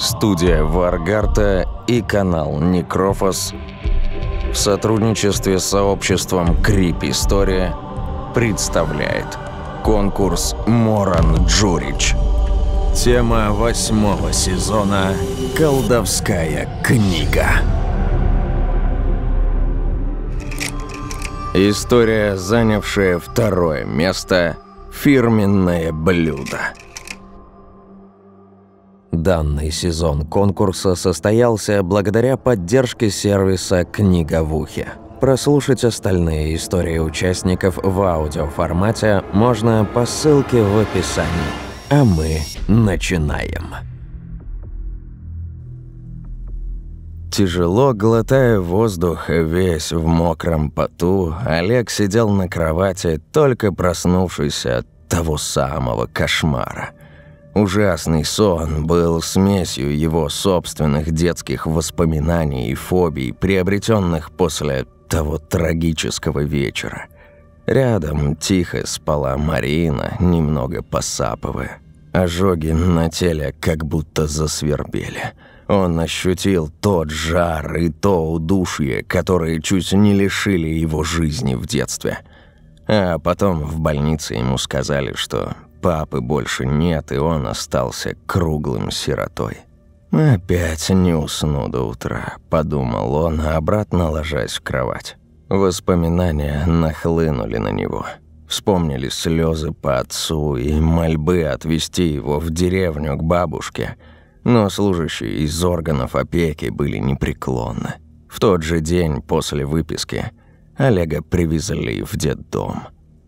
Студия Варгарта и канал Некрофос в сотрудничестве с сообществом Крип История представляет конкурс Моран Джурич. Тема восьмого сезона «Колдовская книга». История, занявшая второе место «Фирменное блюдо». Данный сезон конкурса состоялся благодаря поддержке сервиса «Книга в ухе». Прослушать остальные истории участников в аудиоформате можно по ссылке в описании. А мы начинаем. Тяжело глотая воздух, весь в мокром поту, Олег сидел на кровати, только проснувшись от того самого кошмара – Ужасный сон был смесью его собственных детских воспоминаний и фобий, приобретенных после того трагического вечера. Рядом тихо спала Марина, немного посапывая. Ожоги на теле как будто засвербели. Он ощутил тот жар и то удушье, которые чуть не лишили его жизни в детстве. А потом в больнице ему сказали, что Папы больше нет, и он остался круглым сиротой. «Опять не усну до утра», – подумал он, обратно ложась в кровать. Воспоминания нахлынули на него. Вспомнили слезы по отцу и мольбы отвезти его в деревню к бабушке, но служащие из органов опеки были непреклонны. В тот же день после выписки Олега привезли в детдом.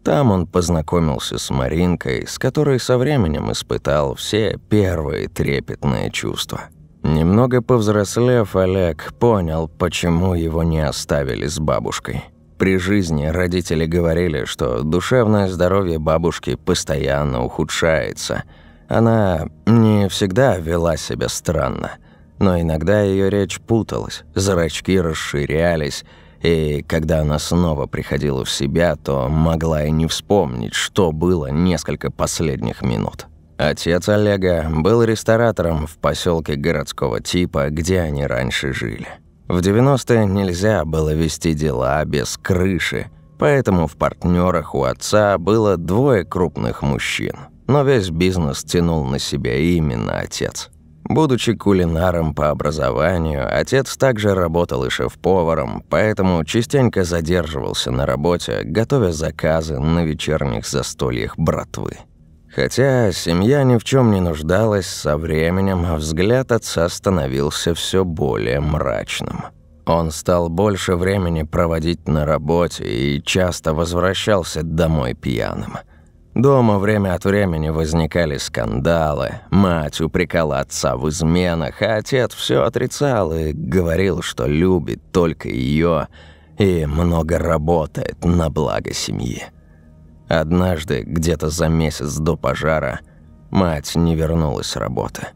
Там он познакомился с Маринкой, с которой со временем испытал все первые трепетные чувства. Немного повзрослев, Олег понял, почему его не оставили с бабушкой. При жизни родители говорили, что душевное здоровье бабушки постоянно ухудшается. Она не всегда вела себя странно, но иногда ее речь путалась, зрачки расширялись, и когда она снова приходила в себя, то могла и не вспомнить, что было несколько последних минут. Отец Олега был ресторатором в поселке городского типа, где они раньше жили. В 90-е нельзя было вести дела без крыши, поэтому в партнерах у отца было двое крупных мужчин. Но весь бизнес тянул на себя именно отец. Будучи кулинаром по образованию, отец также работал и шеф-поваром, поэтому частенько задерживался на работе, готовя заказы на вечерних застольях братвы. Хотя семья ни в чем не нуждалась, со временем взгляд отца становился все более мрачным. Он стал больше времени проводить на работе и часто возвращался домой пьяным – Дома время от времени возникали скандалы. Мать упрекала отца в изменах, а отец все отрицал и говорил, что любит только ее и много работает на благо семьи. Однажды, где-то за месяц до пожара, мать не вернулась с работы.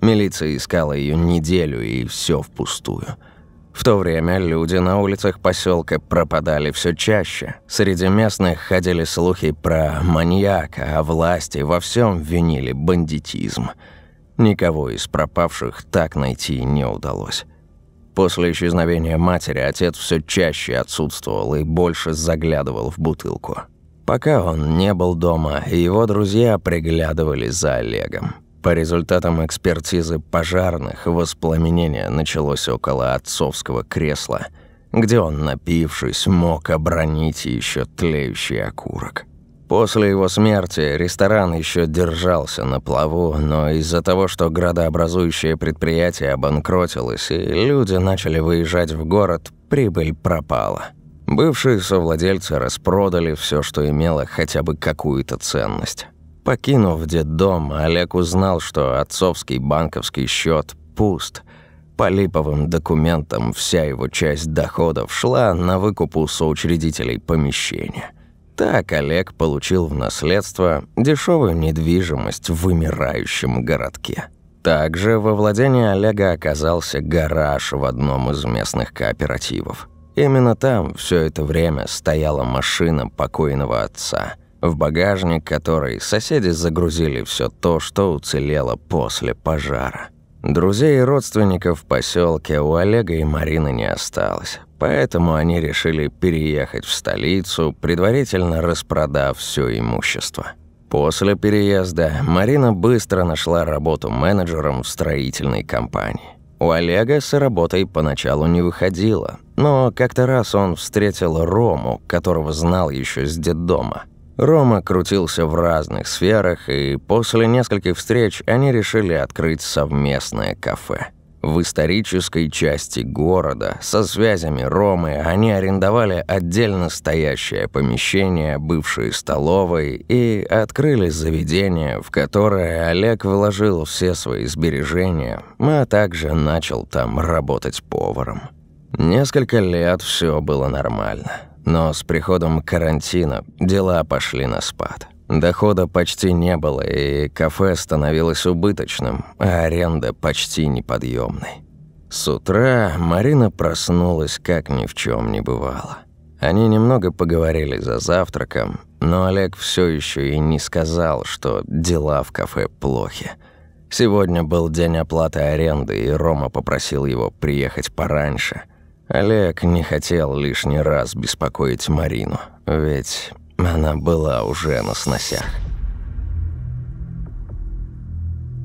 Милиция искала ее неделю, и все впустую – в то время люди на улицах поселка пропадали все чаще. Среди местных ходили слухи про маньяка, а власти во всем винили бандитизм. Никого из пропавших так найти не удалось. После исчезновения матери отец все чаще отсутствовал и больше заглядывал в бутылку. Пока он не был дома, его друзья приглядывали за Олегом. По результатам экспертизы пожарных, воспламенение началось около отцовского кресла, где он, напившись, мог обронить еще тлеющий окурок. После его смерти ресторан еще держался на плаву, но из-за того, что градообразующее предприятие обанкротилось и люди начали выезжать в город, прибыль пропала. Бывшие совладельцы распродали все, что имело хотя бы какую-то ценность. Покинув детдом, Олег узнал, что отцовский банковский счет пуст. По липовым документам вся его часть доходов шла на выкуп у соучредителей помещения. Так Олег получил в наследство дешевую недвижимость в вымирающем городке. Также во владении Олега оказался гараж в одном из местных кооперативов. Именно там все это время стояла машина покойного отца – в багажник которой соседи загрузили все то, что уцелело после пожара. Друзей и родственников в поселке у Олега и Марины не осталось, поэтому они решили переехать в столицу, предварительно распродав все имущество. После переезда Марина быстро нашла работу менеджером в строительной компании. У Олега с работой поначалу не выходило, но как-то раз он встретил Рому, которого знал еще с детдома. Рома крутился в разных сферах, и после нескольких встреч они решили открыть совместное кафе. В исторической части города со связями Ромы они арендовали отдельно стоящее помещение бывшей столовой и открыли заведение, в которое Олег вложил все свои сбережения, а также начал там работать поваром. Несколько лет все было нормально. Но с приходом карантина дела пошли на спад. Дохода почти не было, и кафе становилось убыточным, а аренда почти неподъемной. С утра Марина проснулась, как ни в чем не бывало. Они немного поговорили за завтраком, но Олег все еще и не сказал, что дела в кафе плохи. Сегодня был день оплаты аренды, и Рома попросил его приехать пораньше – Олег не хотел лишний раз беспокоить Марину, ведь она была уже на сносях.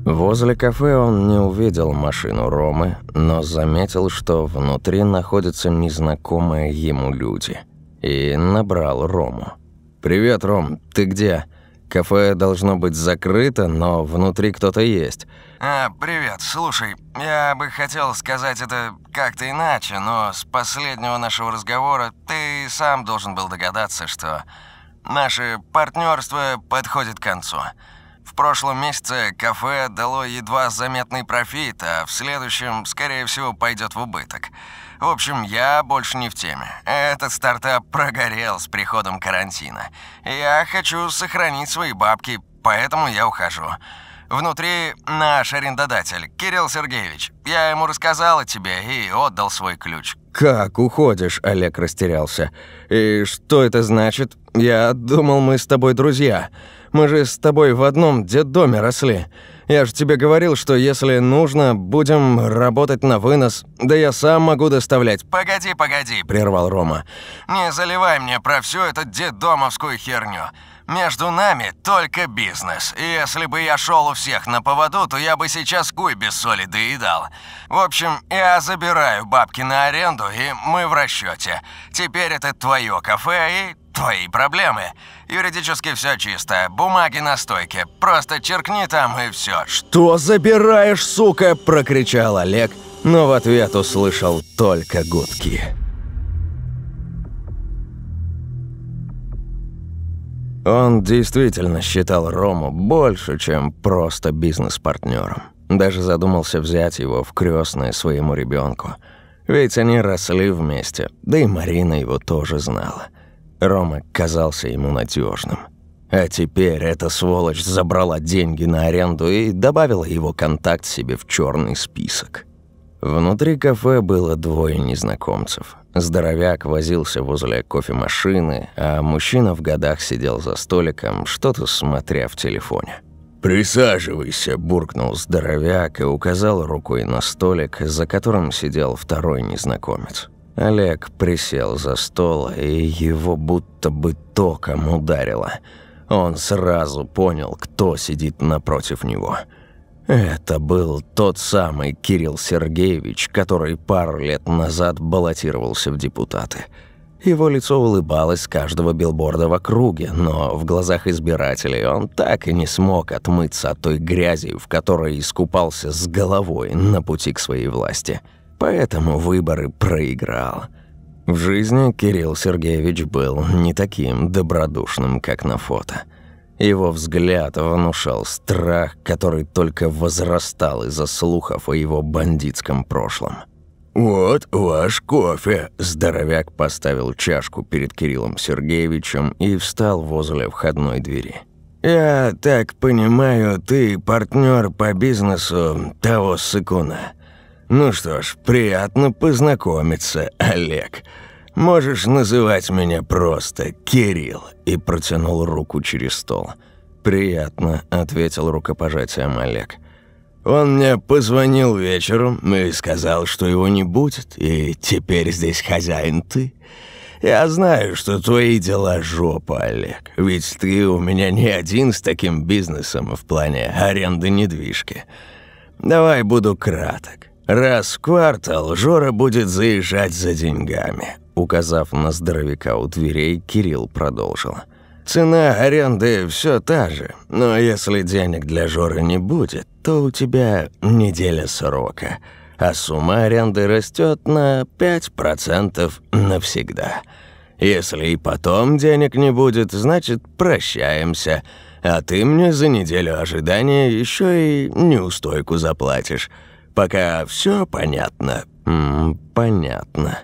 Возле кафе он не увидел машину Ромы, но заметил, что внутри находятся незнакомые ему люди, и набрал Рому. «Привет, Ром, ты где? Кафе должно быть закрыто, но внутри кто-то есть». А, привет. Слушай, я бы хотел сказать это как-то иначе, но с последнего нашего разговора ты сам должен был догадаться, что наше партнерство подходит к концу. В прошлом месяце кафе дало едва заметный профит, а в следующем, скорее всего, пойдет в убыток. В общем, я больше не в теме. Этот стартап прогорел с приходом карантина. Я хочу сохранить свои бабки, поэтому я ухожу. Внутри наш арендодатель, Кирилл Сергеевич. Я ему рассказал о тебе и отдал свой ключ». «Как уходишь?» – Олег растерялся. «И что это значит? Я думал, мы с тобой друзья. Мы же с тобой в одном детдоме росли. Я же тебе говорил, что если нужно, будем работать на вынос. Да я сам могу доставлять». «Погоди, погоди», – прервал Рома. «Не заливай мне про всю эту детдомовскую херню». Между нами только бизнес. И если бы я шел у всех на поводу, то я бы сейчас куй без соли доедал. В общем, я забираю бабки на аренду, и мы в расчете. Теперь это твое кафе и твои проблемы. Юридически все чисто, бумаги на стойке. Просто черкни там и все. «Что забираешь, сука?» – прокричал Олег, но в ответ услышал только гудки. Он действительно считал Рому больше, чем просто бизнес-партнером. Даже задумался взять его в крестное своему ребенку. Ведь они росли вместе, да и Марина его тоже знала. Рома казался ему надежным. А теперь эта сволочь забрала деньги на аренду и добавила его контакт себе в черный список. Внутри кафе было двое незнакомцев. Здоровяк возился возле кофемашины, а мужчина в годах сидел за столиком, что-то смотря в телефоне. «Присаживайся», – буркнул здоровяк и указал рукой на столик, за которым сидел второй незнакомец. Олег присел за стол, и его будто бы током ударило. Он сразу понял, кто сидит напротив него – это был тот самый Кирилл Сергеевич, который пару лет назад баллотировался в депутаты. Его лицо улыбалось с каждого билборда в округе, но в глазах избирателей он так и не смог отмыться от той грязи, в которой искупался с головой на пути к своей власти. Поэтому выборы проиграл. В жизни Кирилл Сергеевич был не таким добродушным, как на фото. Его взгляд внушал страх, который только возрастал из-за слухов о его бандитском прошлом. «Вот ваш кофе!» Здоровяк поставил чашку перед Кириллом Сергеевичем и встал возле входной двери. «Я так понимаю, ты партнер по бизнесу того сыкуна. Ну что ж, приятно познакомиться, Олег. «Можешь называть меня просто Кирилл», и протянул руку через стол. «Приятно», — ответил рукопожатием Олег. Он мне позвонил вечером и сказал, что его не будет, и теперь здесь хозяин ты. Я знаю, что твои дела жопа, Олег, ведь ты у меня не один с таким бизнесом в плане аренды недвижки. Давай буду краток. Раз в квартал Жора будет заезжать за деньгами. Указав на здоровяка у дверей, Кирилл продолжил. Цена аренды все та же, но если денег для Жоры не будет, то у тебя неделя срока, а сумма аренды растет на 5% навсегда. Если и потом денег не будет, значит, прощаемся, а ты мне за неделю ожидания еще и неустойку заплатишь. Пока все понятно? М -м, понятно.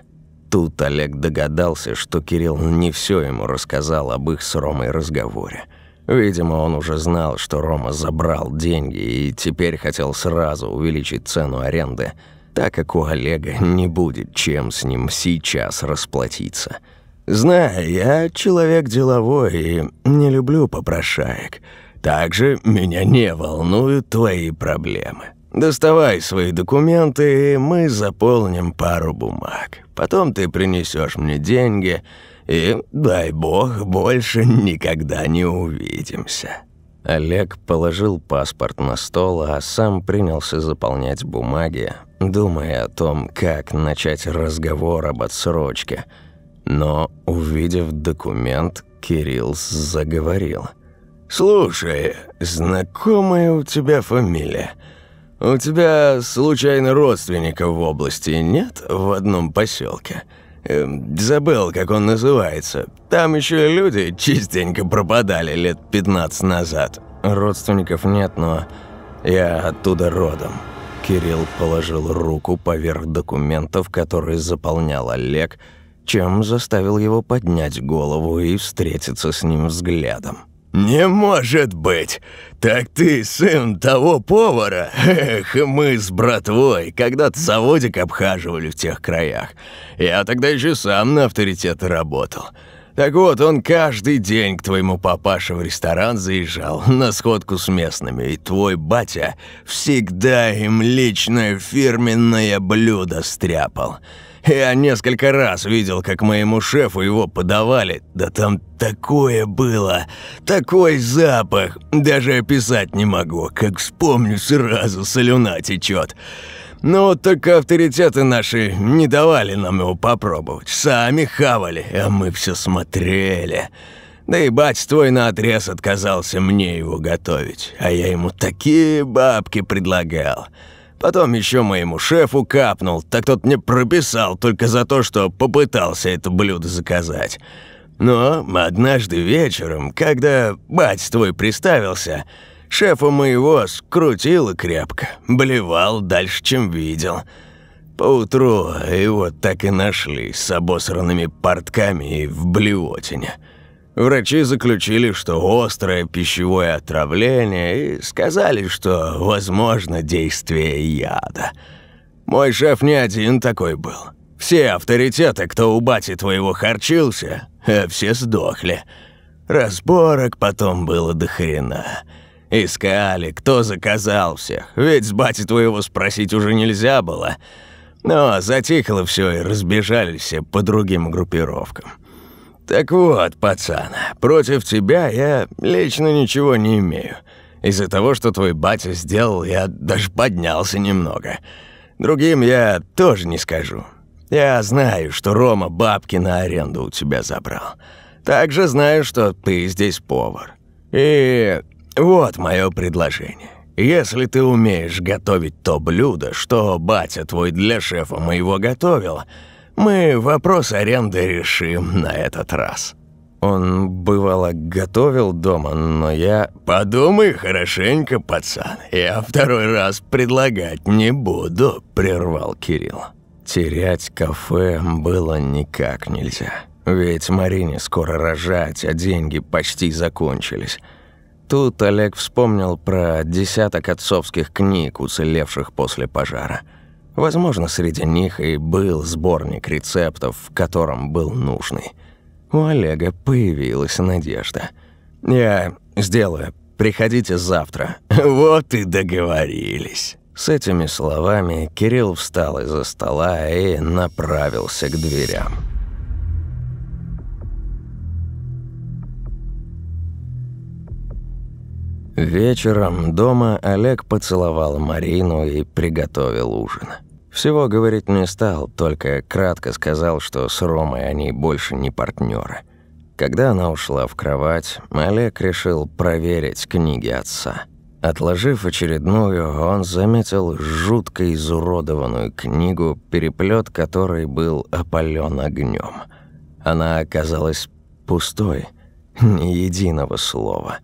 Тут Олег догадался, что Кирилл не все ему рассказал об их с Ромой разговоре. Видимо, он уже знал, что Рома забрал деньги и теперь хотел сразу увеличить цену аренды, так как у Олега не будет чем с ним сейчас расплатиться. «Знаю, я человек деловой и не люблю попрошаек. Также меня не волнуют твои проблемы. Доставай свои документы, и мы заполним пару бумаг. Потом ты принесешь мне деньги, и, дай бог, больше никогда не увидимся». Олег положил паспорт на стол, а сам принялся заполнять бумаги, думая о том, как начать разговор об отсрочке. Но, увидев документ, Кирилл заговорил. «Слушай, знакомая у тебя фамилия. «У тебя, случайно, родственников в области нет в одном поселке? Эм, забыл, как он называется. Там еще люди частенько пропадали лет 15 назад. Родственников нет, но я оттуда родом». Кирилл положил руку поверх документов, которые заполнял Олег, чем заставил его поднять голову и встретиться с ним взглядом. «Не может быть! Так ты сын того повара? Эх, мы с братвой когда-то заводик обхаживали в тех краях. Я тогда еще сам на авторитет работал. Так вот, он каждый день к твоему папаше в ресторан заезжал на сходку с местными, и твой батя всегда им личное фирменное блюдо стряпал». Я несколько раз видел, как моему шефу его подавали. Да там такое было, такой запах, даже описать не могу. Как вспомню, сразу солюна течет. Ну, так авторитеты наши не давали нам его попробовать. Сами хавали, а мы все смотрели. Да и бать твой наотрез отказался мне его готовить, а я ему такие бабки предлагал. Потом еще моему шефу капнул, так тот мне прописал только за то, что попытался это блюдо заказать. Но однажды вечером, когда бать твой приставился, шефа моего скрутило крепко, блевал дальше, чем видел. Поутру его так и нашли с обосранными портками и в блевотине. Врачи заключили, что острое пищевое отравление и сказали, что возможно действие яда. Мой шеф не один такой был. Все авторитеты, кто у бати твоего харчился, э, все сдохли. Разборок потом было до хрена. Искали, кто заказал всех, ведь с бати твоего спросить уже нельзя было. Но затихло все и разбежались все по другим группировкам. «Так вот, пацан, против тебя я лично ничего не имею. Из-за того, что твой батя сделал, я даже поднялся немного. Другим я тоже не скажу. Я знаю, что Рома бабки на аренду у тебя забрал. Также знаю, что ты здесь повар. И вот мое предложение. Если ты умеешь готовить то блюдо, что батя твой для шефа моего готовил, мы вопрос аренды решим на этот раз». Он, бывало, готовил дома, но я... «Подумай хорошенько, пацан, я второй раз предлагать не буду», — прервал Кирилл. Терять кафе было никак нельзя. Ведь Марине скоро рожать, а деньги почти закончились. Тут Олег вспомнил про десяток отцовских книг, уцелевших после пожара — Возможно, среди них и был сборник рецептов, в котором был нужный. У Олега появилась надежда. «Я сделаю. приходите завтра». «Вот и договорились». С этими словами Кирилл встал из-за стола и направился к дверям. Вечером дома Олег поцеловал Марину и приготовил ужин. Всего говорить не стал, только кратко сказал, что с Ромой они больше не партнеры. Когда она ушла в кровать, Олег решил проверить книги отца – Отложив очередную, он заметил жутко изуродованную книгу, переплет которой был опален огнем. Она оказалась пустой, ни единого слова.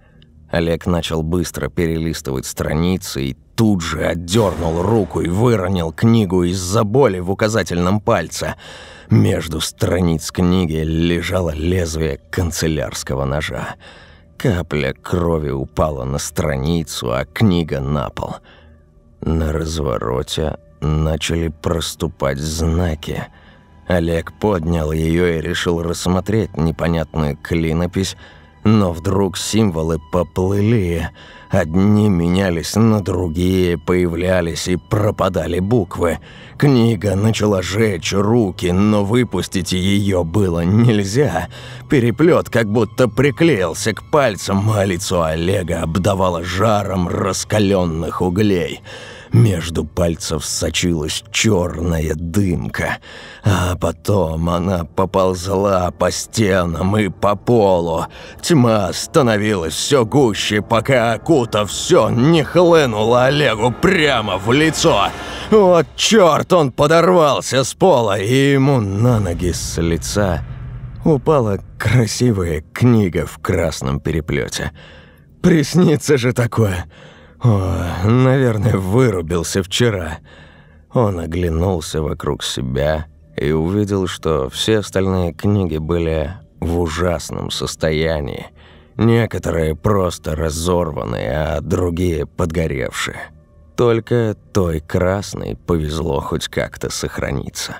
Олег начал быстро перелистывать страницы и тут же отдернул руку и выронил книгу из-за боли в указательном пальце. Между страниц книги лежало лезвие канцелярского ножа. Капля крови упала на страницу, а книга на пол. На развороте начали проступать знаки. Олег поднял ее и решил рассмотреть непонятную клинопись, но вдруг символы поплыли. Одни менялись на другие, появлялись и пропадали буквы. Книга начала жечь руки, но выпустить ее было нельзя. Переплет как будто приклеился к пальцам, а лицо Олега обдавало жаром раскаленных углей. Между пальцев сочилась черная дымка, а потом она поползла по стенам и по полу. Тьма становилась все гуще, пока окутав все не хлынула Олегу прямо в лицо. Вот черт, он подорвался с пола, и ему на ноги с лица упала красивая книга в красном переплете. Приснится же такое. О, наверное, вырубился вчера. Он оглянулся вокруг себя и увидел, что все остальные книги были в ужасном состоянии. Некоторые просто разорванные, а другие подгоревшие. Только той красной повезло хоть как-то сохраниться.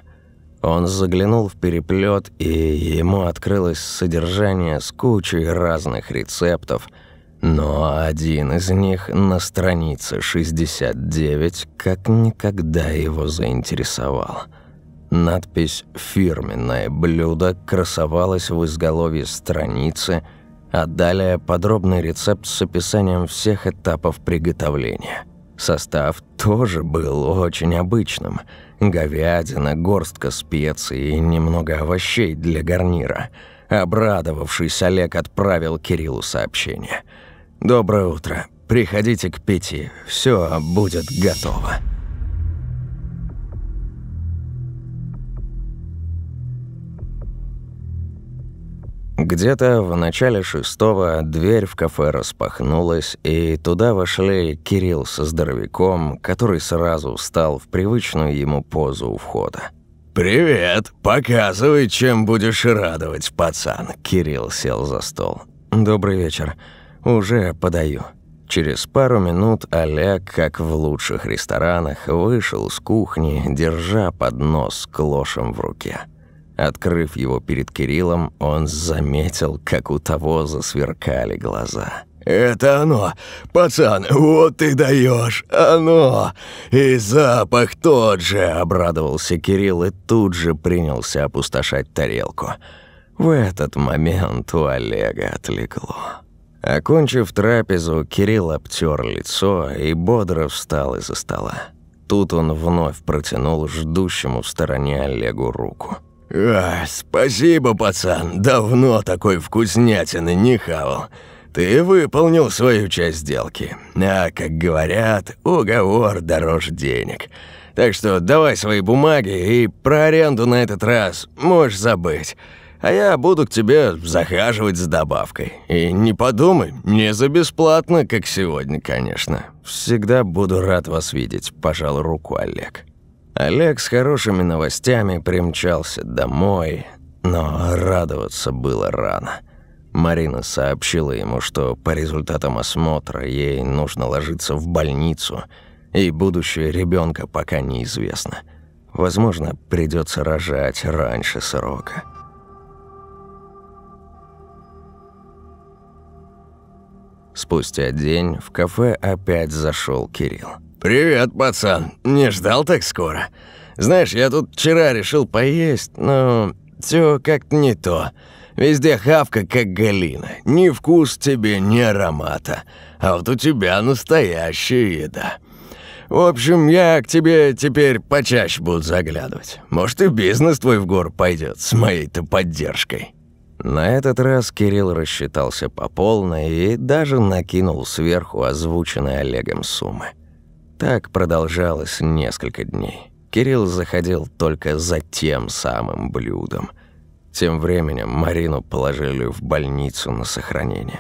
Он заглянул в переплет, и ему открылось содержание с кучей разных рецептов – но один из них на странице 69 как никогда его заинтересовал. Надпись «Фирменное блюдо» красовалась в изголовье страницы, а далее подробный рецепт с описанием всех этапов приготовления. Состав тоже был очень обычным. Говядина, горстка специй и немного овощей для гарнира. Обрадовавшись, Олег отправил Кириллу сообщение – «Доброе утро. Приходите к пяти. Все будет готово». Где-то в начале шестого дверь в кафе распахнулась, и туда вошли Кирилл со здоровяком, который сразу встал в привычную ему позу у входа. «Привет! Показывай, чем будешь радовать, пацан!» Кирилл сел за стол. «Добрый вечер. «Уже подаю». Через пару минут Олег, как в лучших ресторанах, вышел с кухни, держа поднос с клошем в руке. Открыв его перед Кириллом, он заметил, как у того засверкали глаза. «Это оно! Пацан, вот ты даешь! Оно! И запах тот же!» – обрадовался Кирилл и тут же принялся опустошать тарелку. В этот момент у Олега отлегло. Окончив трапезу, Кирилл обтер лицо и бодро встал из-за стола. Тут он вновь протянул ждущему в стороне Олегу руку. «А, спасибо, пацан, давно такой вкуснятины не хавал. Ты выполнил свою часть сделки. А, как говорят, уговор дороже денег. Так что давай свои бумаги и про аренду на этот раз можешь забыть» а я буду к тебе захаживать с добавкой. И не подумай, не за бесплатно, как сегодня, конечно. Всегда буду рад вас видеть», – пожал руку Олег. Олег с хорошими новостями примчался домой, но радоваться было рано. Марина сообщила ему, что по результатам осмотра ей нужно ложиться в больницу, и будущее ребенка пока неизвестно. Возможно, придется рожать раньше срока. Спустя день в кафе опять зашел Кирилл. «Привет, пацан. Не ждал так скоро. Знаешь, я тут вчера решил поесть, но все как-то не то. Везде хавка, как галина. Ни вкус тебе, ни аромата. А вот у тебя настоящая еда. В общем, я к тебе теперь почаще буду заглядывать. Может, и бизнес твой в гор пойдет с моей-то поддержкой». На этот раз Кирилл рассчитался по полной и даже накинул сверху озвученные Олегом суммы. Так продолжалось несколько дней. Кирилл заходил только за тем самым блюдом. Тем временем Марину положили в больницу на сохранение.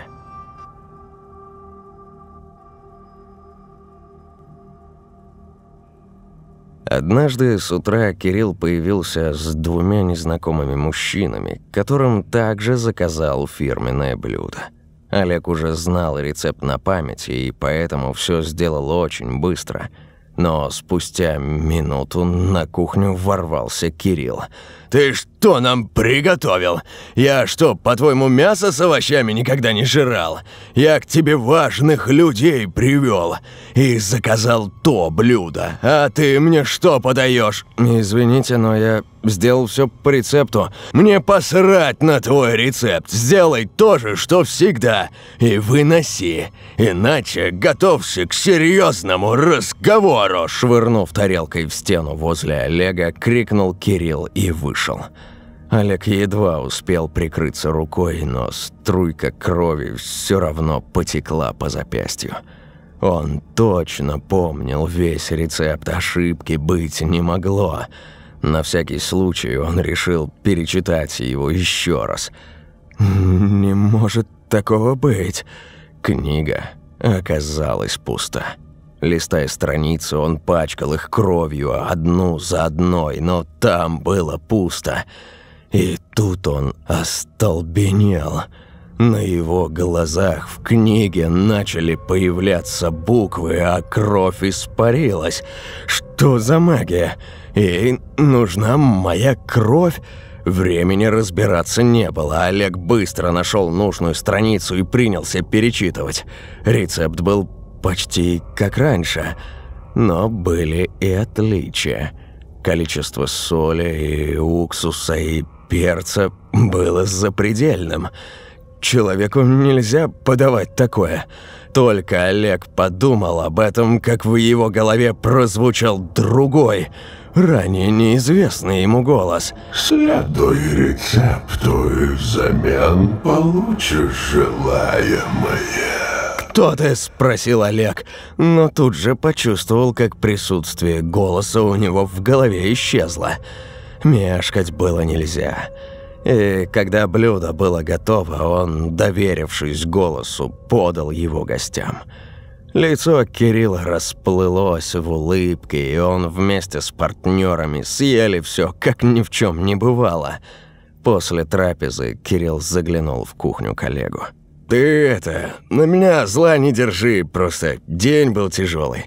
Однажды с утра Кирилл появился с двумя незнакомыми мужчинами, которым также заказал фирменное блюдо. Олег уже знал рецепт на память и поэтому все сделал очень быстро – но спустя минуту на кухню ворвался Кирилл. «Ты что нам приготовил? Я что, по-твоему, мясо с овощами никогда не жрал? Я к тебе важных людей привел и заказал то блюдо, а ты мне что подаешь? «Извините, но я сделал все по рецепту». «Мне посрать на твой рецепт. Сделай то же, что всегда, и выноси. Иначе готовься к серьезному разговору!» Швырнув тарелкой в стену возле Олега, крикнул Кирилл и вышел. Олег едва успел прикрыться рукой, но струйка крови все равно потекла по запястью. Он точно помнил весь рецепт, ошибки быть не могло. На всякий случай он решил перечитать его еще раз. «Не может такого быть!» Книга оказалась пуста. Листая страницы, он пачкал их кровью одну за одной, но там было пусто. И тут он остолбенел. На его глазах в книге начали появляться буквы, а кровь испарилась. Что за магия? И нужна моя кровь? Времени разбираться не было. Олег быстро нашел нужную страницу и принялся перечитывать. Рецепт был почти как раньше, но были и отличия. Количество соли и уксуса и перца было запредельным. Человеку нельзя подавать такое. Только Олег подумал об этом, как в его голове прозвучал другой – ранее неизвестный ему голос. «Следуй рецепту и взамен получишь желаемое». «Кто ты?» – спросил Олег, но тут же почувствовал, как присутствие голоса у него в голове исчезло. Мешкать было нельзя. И когда блюдо было готово, он, доверившись голосу, подал его гостям – Лицо Кирилла расплылось в улыбке, и он вместе с партнерами съели все, как ни в чем не бывало. После трапезы Кирилл заглянул в кухню коллегу. «Ты это, на меня зла не держи, просто день был тяжелый.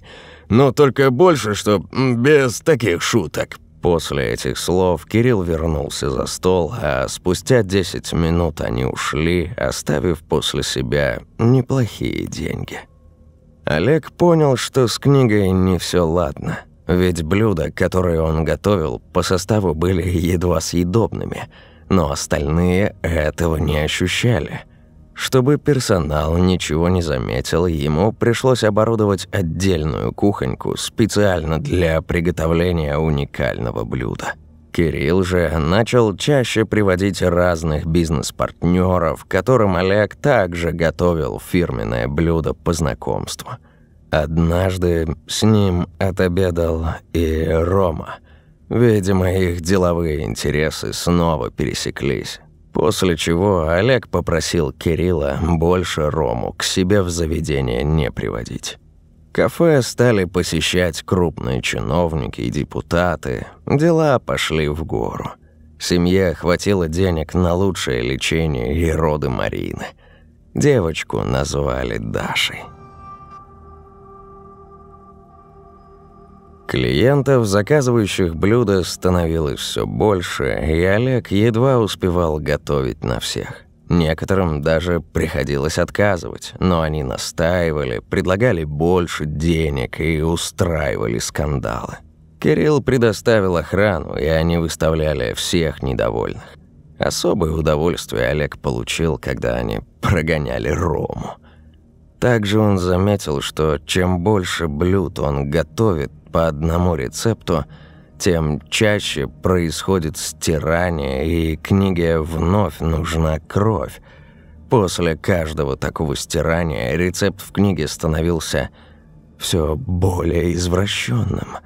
Но только больше, что без таких шуток». После этих слов Кирилл вернулся за стол, а спустя 10 минут они ушли, оставив после себя неплохие деньги. Олег понял, что с книгой не все ладно. Ведь блюда, которые он готовил, по составу были едва съедобными, но остальные этого не ощущали. Чтобы персонал ничего не заметил, ему пришлось оборудовать отдельную кухоньку специально для приготовления уникального блюда. Кирилл же начал чаще приводить разных бизнес-партнеров, которым Олег также готовил фирменное блюдо по знакомству. Однажды с ним отобедал и Рома. Видимо, их деловые интересы снова пересеклись. После чего Олег попросил Кирилла больше Рому к себе в заведение не приводить. Кафе стали посещать крупные чиновники и депутаты. Дела пошли в гору. Семье хватило денег на лучшее лечение и роды Марины. Девочку назвали Дашей. Клиентов, заказывающих блюда, становилось все больше, и Олег едва успевал готовить на всех. Некоторым даже приходилось отказывать, но они настаивали, предлагали больше денег и устраивали скандалы. Кирилл предоставил охрану, и они выставляли всех недовольных. Особое удовольствие Олег получил, когда они прогоняли Рому. Также он заметил, что чем больше блюд он готовит по одному рецепту, тем чаще происходит стирание, и книге вновь нужна кровь. После каждого такого стирания рецепт в книге становился все более извращенным.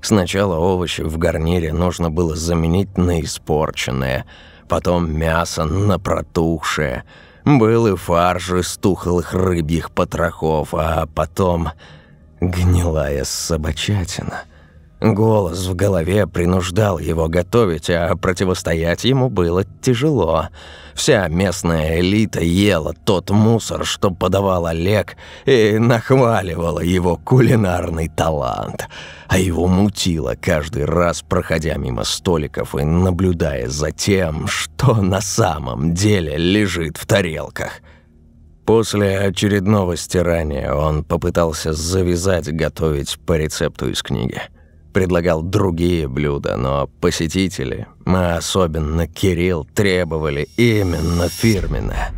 Сначала овощи в гарнире нужно было заменить на испорченное, потом мясо на протухшее. Был и фарш из тухлых рыбьих потрохов, а потом гнилая собачатина. Голос в голове принуждал его готовить, а противостоять ему было тяжело. Вся местная элита ела тот мусор, что подавал Олег, и нахваливала его кулинарный талант. А его мутило каждый раз, проходя мимо столиков и наблюдая за тем, что на самом деле лежит в тарелках. После очередного стирания он попытался завязать готовить по рецепту из книги – предлагал другие блюда, но посетители, а особенно Кирилл, требовали именно фирменное.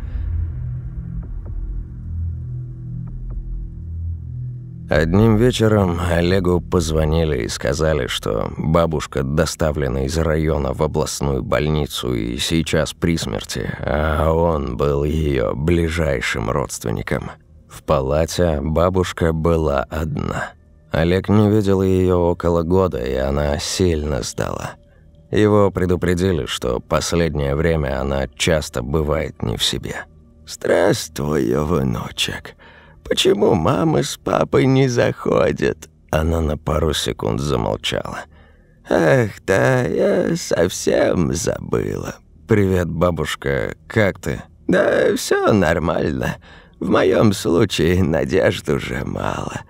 Одним вечером Олегу позвонили и сказали, что бабушка доставлена из района в областную больницу и сейчас при смерти, а он был ее ближайшим родственником. В палате бабушка была одна – Олег не видел ее около года, и она сильно сдала. Его предупредили, что последнее время она часто бывает не в себе. «Здравствуй, внучек. Почему мама с папой не заходят?» Она на пару секунд замолчала. «Ах, да, я совсем забыла». «Привет, бабушка. Как ты?» «Да все нормально. В моем случае надежд уже мало».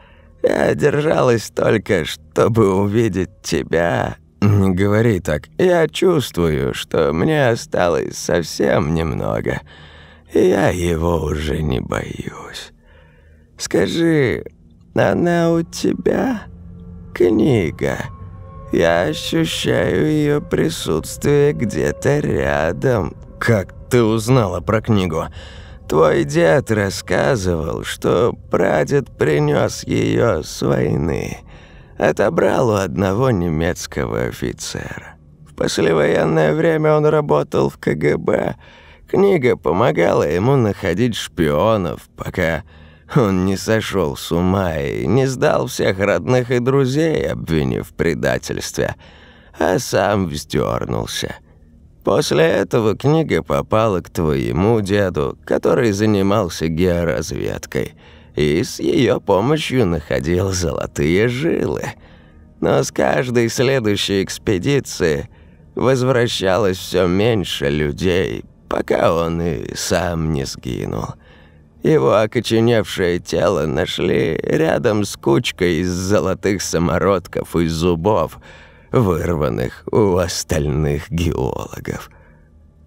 Я держалась только, чтобы увидеть тебя. Не говори так. Я чувствую, что мне осталось совсем немного. Я его уже не боюсь. Скажи, она у тебя? Книга. Я ощущаю ее присутствие где-то рядом. Как ты узнала про книгу? Твой дед рассказывал, что прадед принес ее с войны. Отобрал у одного немецкого офицера. В послевоенное время он работал в КГБ. Книга помогала ему находить шпионов, пока он не сошел с ума и не сдал всех родных и друзей, обвинив в предательстве, а сам вздернулся. После этого книга попала к твоему деду, который занимался георазведкой, и с ее помощью находил золотые жилы. Но с каждой следующей экспедиции возвращалось все меньше людей, пока он и сам не сгинул. Его окоченевшее тело нашли рядом с кучкой из золотых самородков и зубов – вырванных у остальных геологов.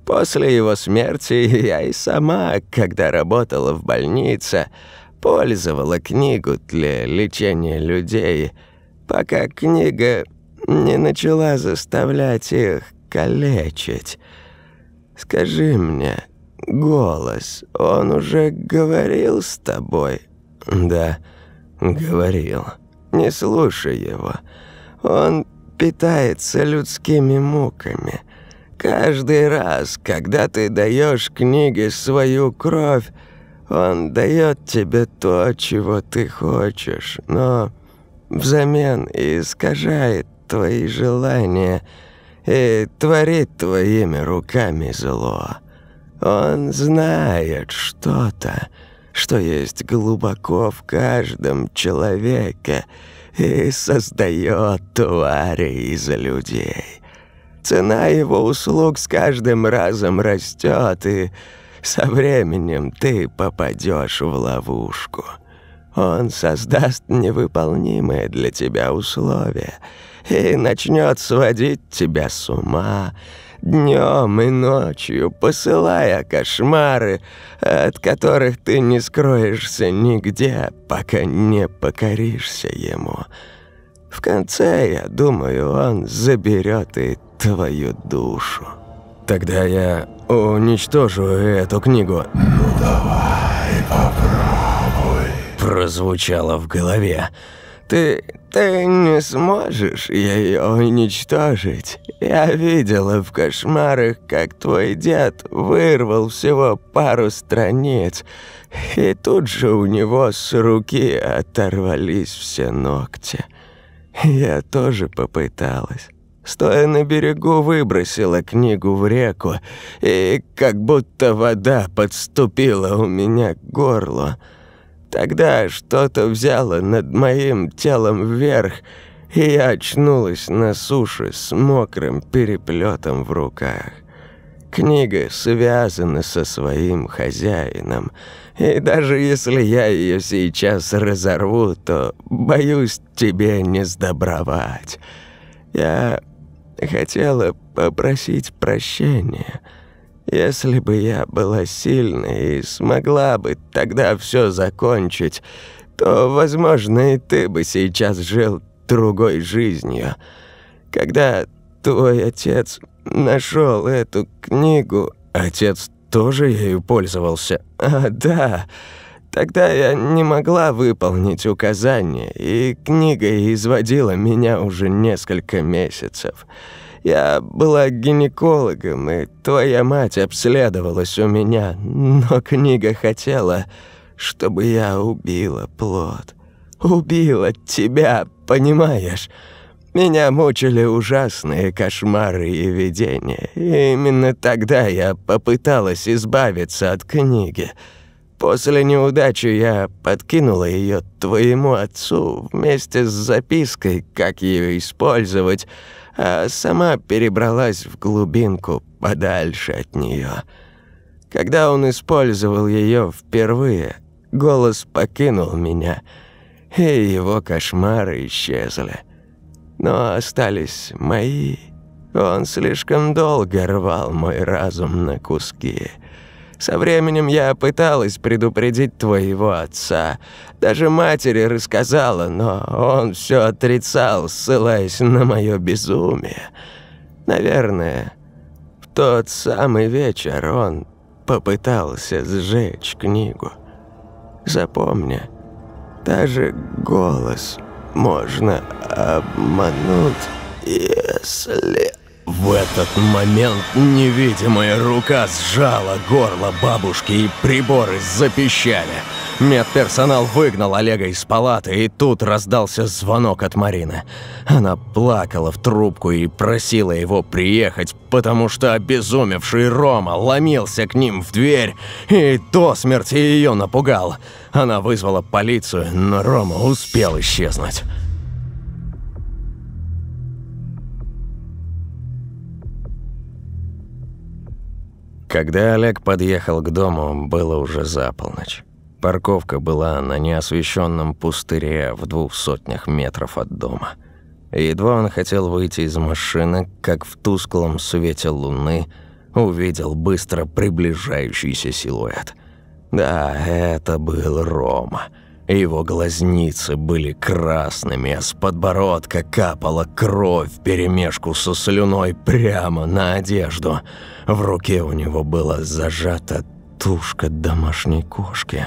После его смерти я и сама, когда работала в больнице, пользовала книгу для лечения людей, пока книга не начала заставлять их калечить. Скажи мне, голос, он уже говорил с тобой? Да, говорил. Не слушай его. Он питается людскими муками. Каждый раз, когда ты даешь книге свою кровь, он дает тебе то, чего ты хочешь, но взамен искажает твои желания и творит твоими руками зло. Он знает что-то, что есть глубоко в каждом человеке, и создает твари из людей. Цена его услуг с каждым разом растет, и со временем ты попадешь в ловушку. Он создаст невыполнимые для тебя условия и начнет сводить тебя с ума, днем и ночью, посылая кошмары, от которых ты не скроешься нигде, пока не покоришься ему. В конце, я думаю, он заберет и твою душу. Тогда я уничтожу эту книгу. Ну давай, попробуй. Прозвучало в голове. Ты... ты не сможешь ее уничтожить. Я видела в кошмарах, как твой дед вырвал всего пару страниц, и тут же у него с руки оторвались все ногти. Я тоже попыталась. Стоя на берегу, выбросила книгу в реку, и как будто вода подступила у меня к горлу. Тогда что-то взяло над моим телом вверх, и я очнулась на суше с мокрым переплетом в руках. Книга связана со своим хозяином, и даже если я ее сейчас разорву, то, боюсь, тебе не сдобровать. Я хотела попросить прощения. Если бы я была сильной и смогла бы тогда все закончить, то, возможно, и ты бы сейчас жил другой жизнью. Когда твой отец нашел эту книгу... Отец тоже ею пользовался? А, да. Тогда я не могла выполнить указания, и книга изводила меня уже несколько месяцев. Я была гинекологом, и твоя мать обследовалась у меня, но книга хотела, чтобы я убила плод. Убила тебя, понимаешь? Меня мучили ужасные кошмары и видения. И именно тогда я попыталась избавиться от книги. После неудачи я подкинула ее твоему отцу вместе с запиской, как ее использовать, а сама перебралась в глубинку подальше от нее. Когда он использовал ее впервые, голос покинул меня, и его кошмары исчезли. Но остались мои. Он слишком долго рвал мой разум на куски. Со временем я пыталась предупредить твоего отца. Даже матери рассказала, но он все отрицал, ссылаясь на мое безумие. Наверное, в тот самый вечер он попытался сжечь книгу. Запомни, даже голос можно обмануть, если... В этот момент невидимая рука сжала горло бабушки и приборы запищали. Медперсонал выгнал Олега из палаты, и тут раздался звонок от Марины. Она плакала в трубку и просила его приехать, потому что обезумевший Рома ломился к ним в дверь и до смерти ее напугал. Она вызвала полицию, но Рома успел исчезнуть. Когда Олег подъехал к дому, было уже за полночь. Парковка была на неосвещенном пустыре в двух сотнях метров от дома. Едва он хотел выйти из машины, как в тусклом свете луны увидел быстро приближающийся силуэт. Да, это был Рома. Его глазницы были красными, а с подбородка капала кровь вперемешку со слюной прямо на одежду. В руке у него была зажата тушка домашней кошки.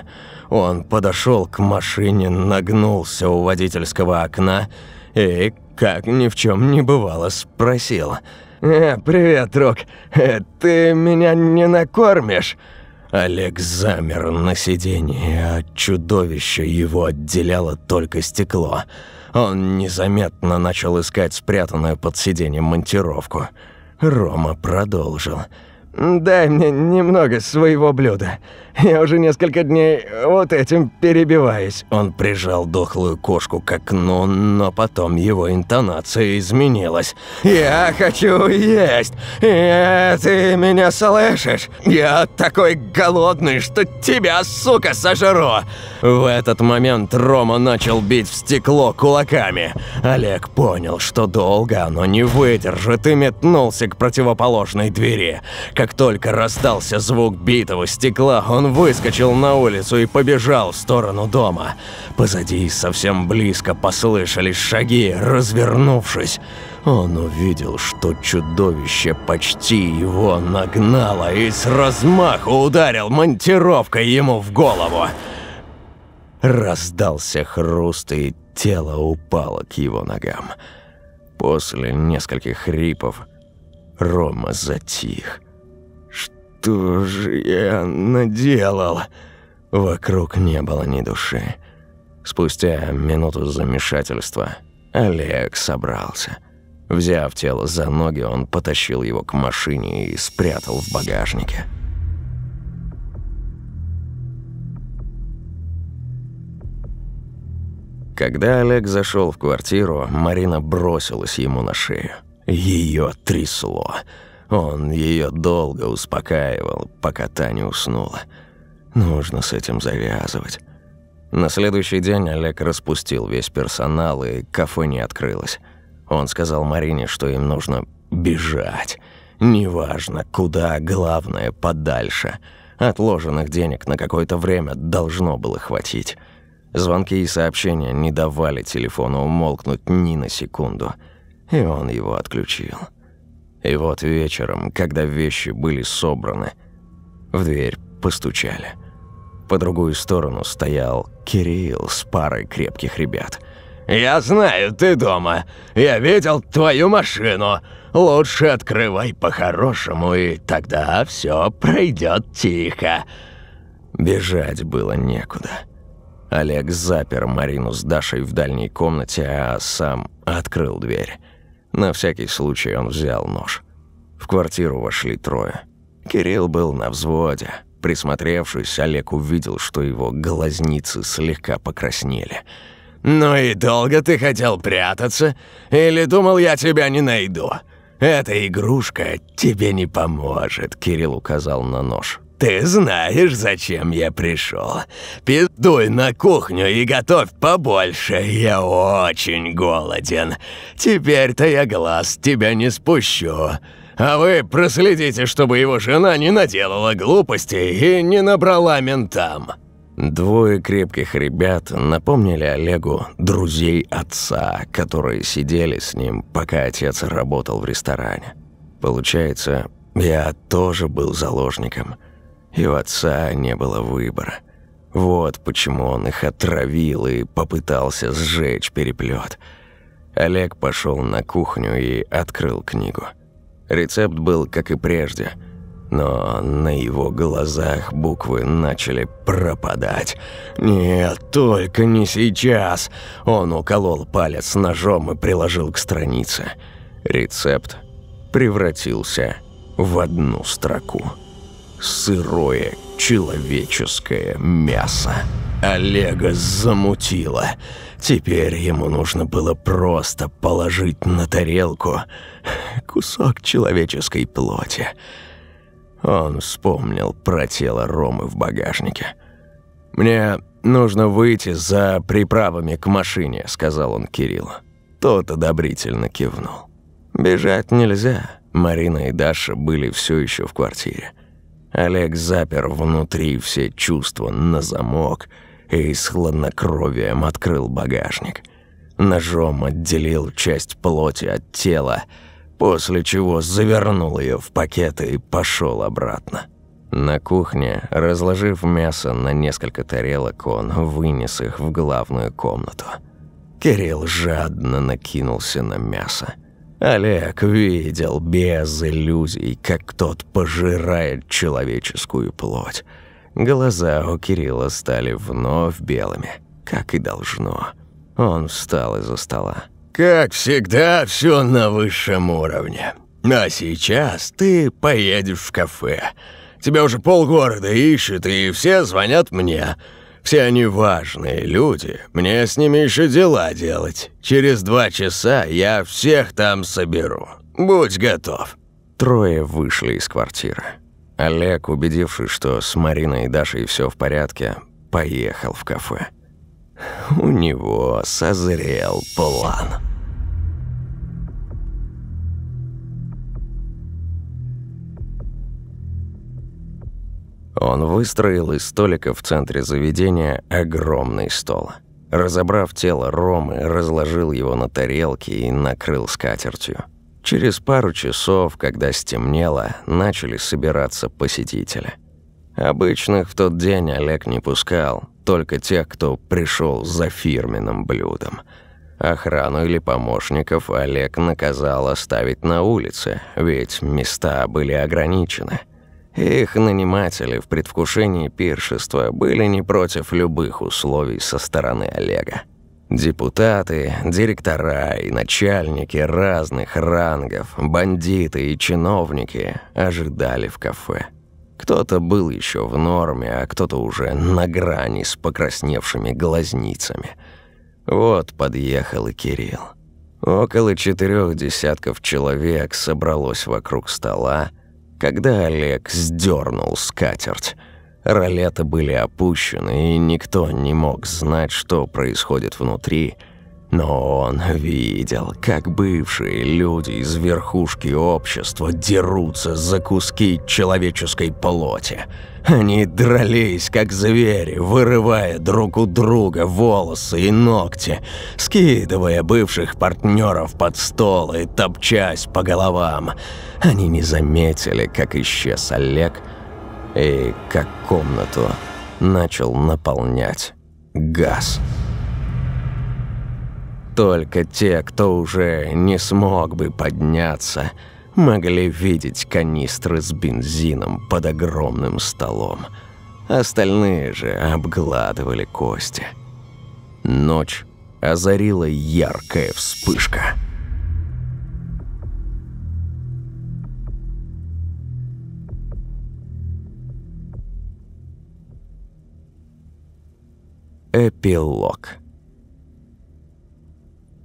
Он подошел к машине, нагнулся у водительского окна и, как ни в чем не бывало, спросил. «Э, привет, Рок, э, ты меня не накормишь?» Олег замер на сиденье, а чудовище его отделяло только стекло. Он незаметно начал искать спрятанную под сиденьем монтировку. Рома продолжил. Дай мне немного своего блюда. Я уже несколько дней вот этим перебиваюсь». Он прижал дохлую кошку к окну, но потом его интонация изменилась. «Я хочу есть! Я, ты меня слышишь? Я такой голодный, что тебя, сука, сожру!» В этот момент Рома начал бить в стекло кулаками. Олег понял, что долго оно не выдержит и метнулся к противоположной двери. Как только раздался звук битого стекла, он выскочил на улицу и побежал в сторону дома. Позади совсем близко послышались шаги, развернувшись. Он увидел, что чудовище почти его нагнало и с размаху ударил монтировкой ему в голову. Раздался хруст, и тело упало к его ногам. После нескольких хрипов Рома затих. Что же я наделал? Вокруг не было ни души. Спустя минуту замешательства Олег собрался. Взяв тело за ноги, он потащил его к машине и спрятал в багажнике. Когда Олег зашел в квартиру, Марина бросилась ему на шею. Ее трясло. Он ее долго успокаивал, пока та не уснула. Нужно с этим завязывать. На следующий день Олег распустил весь персонал, и кафе не открылось. Он сказал Марине, что им нужно бежать. Неважно, куда, главное, подальше. Отложенных денег на какое-то время должно было хватить. Звонки и сообщения не давали телефону умолкнуть ни на секунду, и он его отключил. И вот вечером, когда вещи были собраны, в дверь постучали. По другую сторону стоял Кирилл с парой крепких ребят. «Я знаю, ты дома. Я видел твою машину. Лучше открывай по-хорошему, и тогда все пройдет тихо». Бежать было некуда. Олег запер Марину с Дашей в дальней комнате, а сам открыл дверь. На всякий случай он взял нож. В квартиру вошли трое. Кирилл был на взводе. Присмотревшись, Олег увидел, что его глазницы слегка покраснели. «Ну и долго ты хотел прятаться? Или думал, я тебя не найду? Эта игрушка тебе не поможет», — Кирилл указал на нож. «Ты знаешь, зачем я пришел. Пиздуй на кухню и готовь побольше, я очень голоден. Теперь-то я глаз тебя не спущу. А вы проследите, чтобы его жена не наделала глупостей и не набрала ментам». Двое крепких ребят напомнили Олегу друзей отца, которые сидели с ним, пока отец работал в ресторане. Получается, я тоже был заложником – и у отца не было выбора. Вот почему он их отравил и попытался сжечь переплет. Олег пошел на кухню и открыл книгу. Рецепт был, как и прежде, но на его глазах буквы начали пропадать. «Нет, только не сейчас!» Он уколол палец ножом и приложил к странице. Рецепт превратился в одну строку сырое человеческое мясо. Олега замутило. Теперь ему нужно было просто положить на тарелку кусок человеческой плоти. Он вспомнил про тело Ромы в багажнике. «Мне нужно выйти за приправами к машине», — сказал он Кириллу. Тот одобрительно кивнул. «Бежать нельзя». Марина и Даша были все еще в квартире. Олег запер внутри все чувства на замок и с хладнокровием открыл багажник. Ножом отделил часть плоти от тела, после чего завернул ее в пакет и пошел обратно. На кухне, разложив мясо на несколько тарелок, он вынес их в главную комнату. Кирилл жадно накинулся на мясо. Олег видел без иллюзий, как тот пожирает человеческую плоть. Глаза у Кирилла стали вновь белыми, как и должно. Он встал из-за стола. «Как всегда, все на высшем уровне. А сейчас ты поедешь в кафе. Тебя уже полгорода ищут, и все звонят мне. Все они важные люди. Мне с ними еще дела делать. Через два часа я всех там соберу. Будь готов». Трое вышли из квартиры. Олег, убедившись, что с Мариной и Дашей все в порядке, поехал в кафе. У него созрел план. Он выстроил из столика в центре заведения огромный стол. Разобрав тело Ромы, разложил его на тарелке и накрыл скатертью. Через пару часов, когда стемнело, начали собираться посетители. Обычных в тот день Олег не пускал, только тех, кто пришел за фирменным блюдом. Охрану или помощников Олег наказал оставить на улице, ведь места были ограничены. Их наниматели в предвкушении пиршества были не против любых условий со стороны Олега. Депутаты, директора и начальники разных рангов, бандиты и чиновники ожидали в кафе. Кто-то был еще в норме, а кто-то уже на грани с покрасневшими глазницами. Вот подъехал и Кирилл. Около четырех десятков человек собралось вокруг стола, когда Олег сдернул скатерть. Ролеты были опущены, и никто не мог знать, что происходит внутри. Но он видел, как бывшие люди из верхушки общества дерутся за куски человеческой плоти. Они дрались, как звери, вырывая друг у друга волосы и ногти, скидывая бывших партнеров под стол и топчась по головам. Они не заметили, как исчез Олег, и как комнату начал наполнять газ. Только те, кто уже не смог бы подняться, могли видеть канистры с бензином под огромным столом. Остальные же обгладывали кости. Ночь озарила яркая вспышка – Эпилог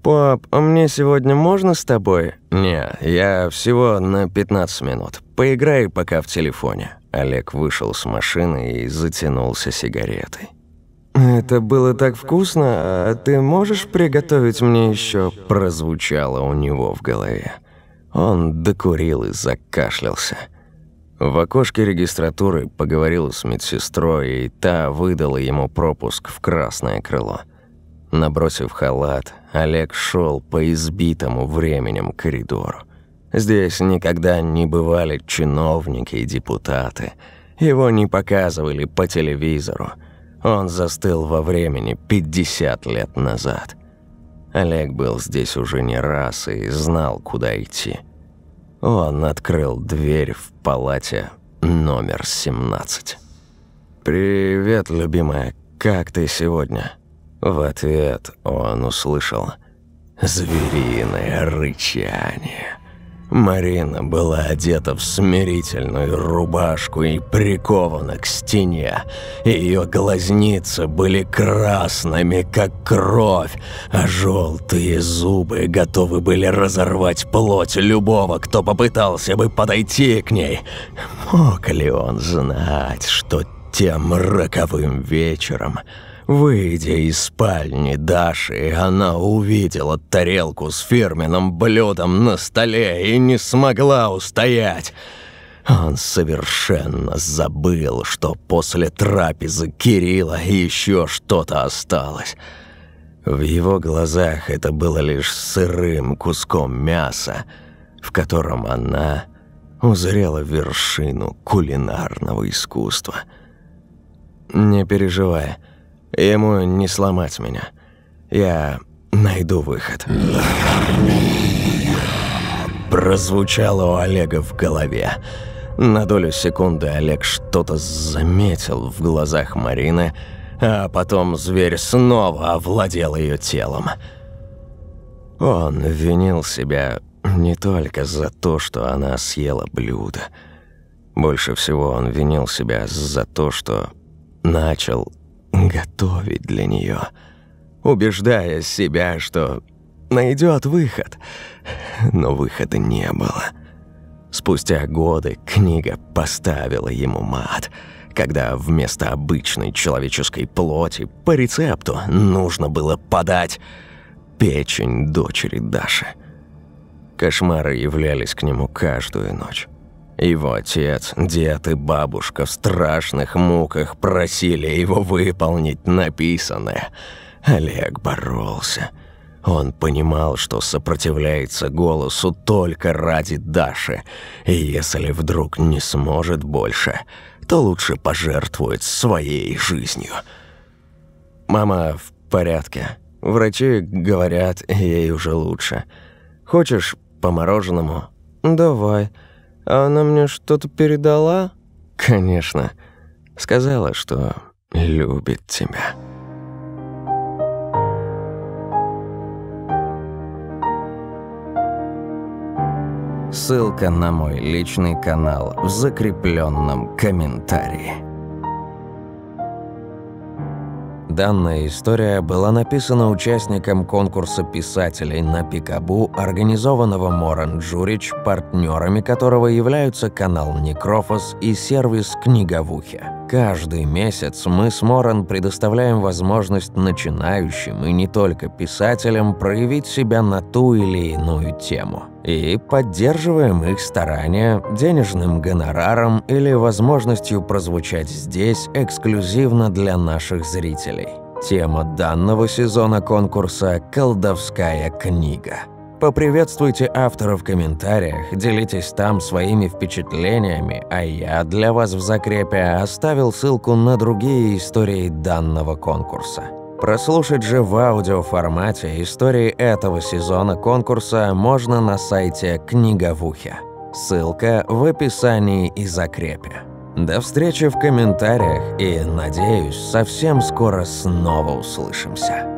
«Пап, а мне сегодня можно с тобой?» «Не, я всего на 15 минут. Поиграй пока в телефоне». Олег вышел с машины и затянулся сигаретой. «Это было так вкусно, а ты можешь приготовить мне еще?» Прозвучало у него в голове. Он докурил и закашлялся. В окошке регистратуры поговорил с медсестрой, и та выдала ему пропуск в красное крыло. Набросив халат, Олег шел по избитому временем коридору. Здесь никогда не бывали чиновники и депутаты. Его не показывали по телевизору. Он застыл во времени 50 лет назад. Олег был здесь уже не раз и знал, куда идти. Он открыл дверь в палате номер 17. «Привет, любимая, как ты сегодня?» В ответ он услышал звериное рычание. Марина была одета в смирительную рубашку и прикована к стене. Ее глазницы были красными, как кровь, а желтые зубы готовы были разорвать плоть любого, кто попытался бы подойти к ней. Мог ли он знать, что тем роковым вечером Выйдя из спальни Даши, она увидела тарелку с фирменным блюдом на столе и не смогла устоять. Он совершенно забыл, что после трапезы Кирилла еще что-то осталось. В его глазах это было лишь сырым куском мяса, в котором она узрела вершину кулинарного искусства. «Не переживай», Ему не сломать меня. Я найду выход. Прозвучало у Олега в голове. На долю секунды Олег что-то заметил в глазах Марины, а потом зверь снова овладел ее телом. Он винил себя не только за то, что она съела блюдо. Больше всего он винил себя за то, что начал готовить для нее, убеждая себя, что найдет выход. Но выхода не было. Спустя годы книга поставила ему мат, когда вместо обычной человеческой плоти по рецепту нужно было подать печень дочери Даши. Кошмары являлись к нему каждую ночь. Его отец, дед и бабушка в страшных муках просили его выполнить написанное. Олег боролся. Он понимал, что сопротивляется голосу только ради Даши, и если вдруг не сможет больше, то лучше пожертвует своей жизнью. «Мама в порядке. Врачи говорят, ей уже лучше. Хочешь по мороженому?» «Давай. А она мне что-то передала?» «Конечно. Сказала, что любит тебя». Ссылка на мой личный канал в закрепленном комментарии. Данная история была написана участником конкурса писателей на Пикабу, организованного Моран Джурич, партнерами которого являются канал Некрофос и сервис Книговухи. Каждый месяц мы с Моран предоставляем возможность начинающим и не только писателям проявить себя на ту или иную тему. И поддерживаем их старания денежным гонораром или возможностью прозвучать здесь эксклюзивно для наших зрителей. Тема данного сезона конкурса «Колдовская книга». Поприветствуйте автора в комментариях, делитесь там своими впечатлениями, а я для вас в закрепе оставил ссылку на другие истории данного конкурса. Прослушать же в аудиоформате истории этого сезона конкурса можно на сайте ухе. Ссылка в описании и закрепе. До встречи в комментариях и, надеюсь, совсем скоро снова услышимся.